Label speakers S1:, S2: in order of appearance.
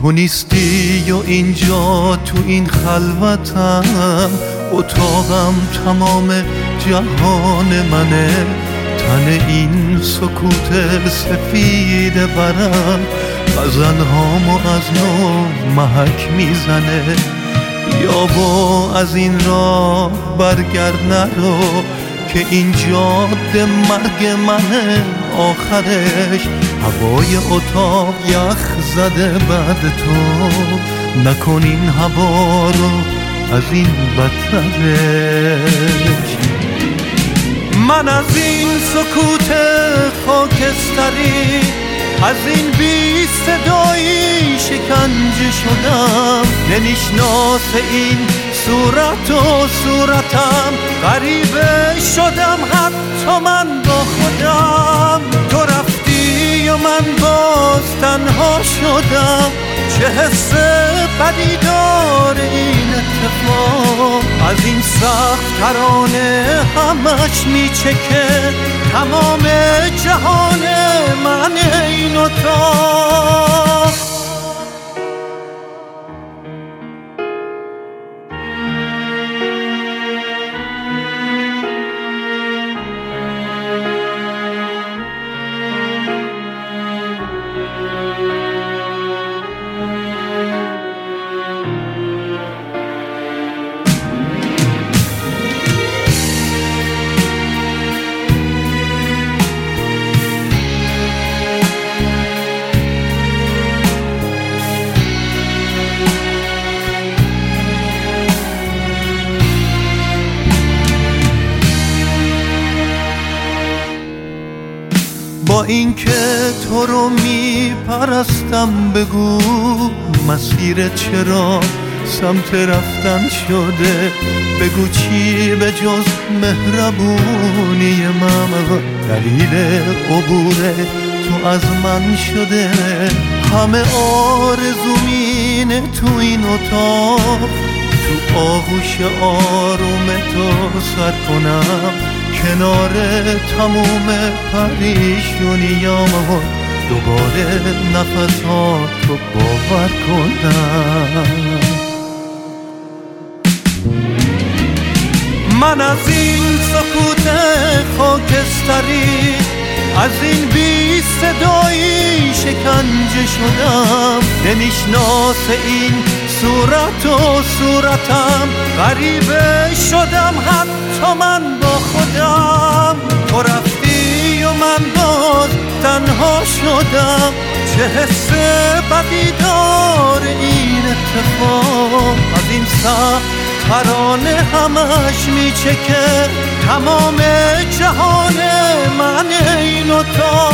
S1: تو نیستی و اینجا تو این خلوتم؟ اتاقم تمام جهان منه تن این سکوت سفید برم. غزلهامو از نو محک می‌زنه. یا با از این راه برگرد نرو که این جاده مرگ منه آخرش هوای اتاق یخ زده بعد تو. نکن این هوا رو از این بدترش. من از این سکوت خاکستری از این بی صدایی شکنجه شدم. نمیشناس این صورت و صورتم. غریبه شدم حتی من با خودم. تو رفتی و من باز تنها شدم. چه حس بدی داره این اتفاق؟ از این سخت ترانه همش میچکه. تمام اینکه تو رو میپرستم بگو مسیر چرا سمت رفتن شده؟ بگو چی به جز مهربونی من؟ دلیل عبور تو از من شده. همه آرزومینه تو این اتاق. تو آغوش آروم تو سر کنم. کنار تموم پریشونیام دوباره نفساتو باور کنم. من از این سکوت خاکستری از این بی صدایی شکنجه شدم. نمیشناس این صورت و صورتم. غریبه شدم حتی من با تنها شدم چه حس بدی دار این اتفاق؟ از این سخت ترانه همش میچکه. تمام جهان من این اتاق.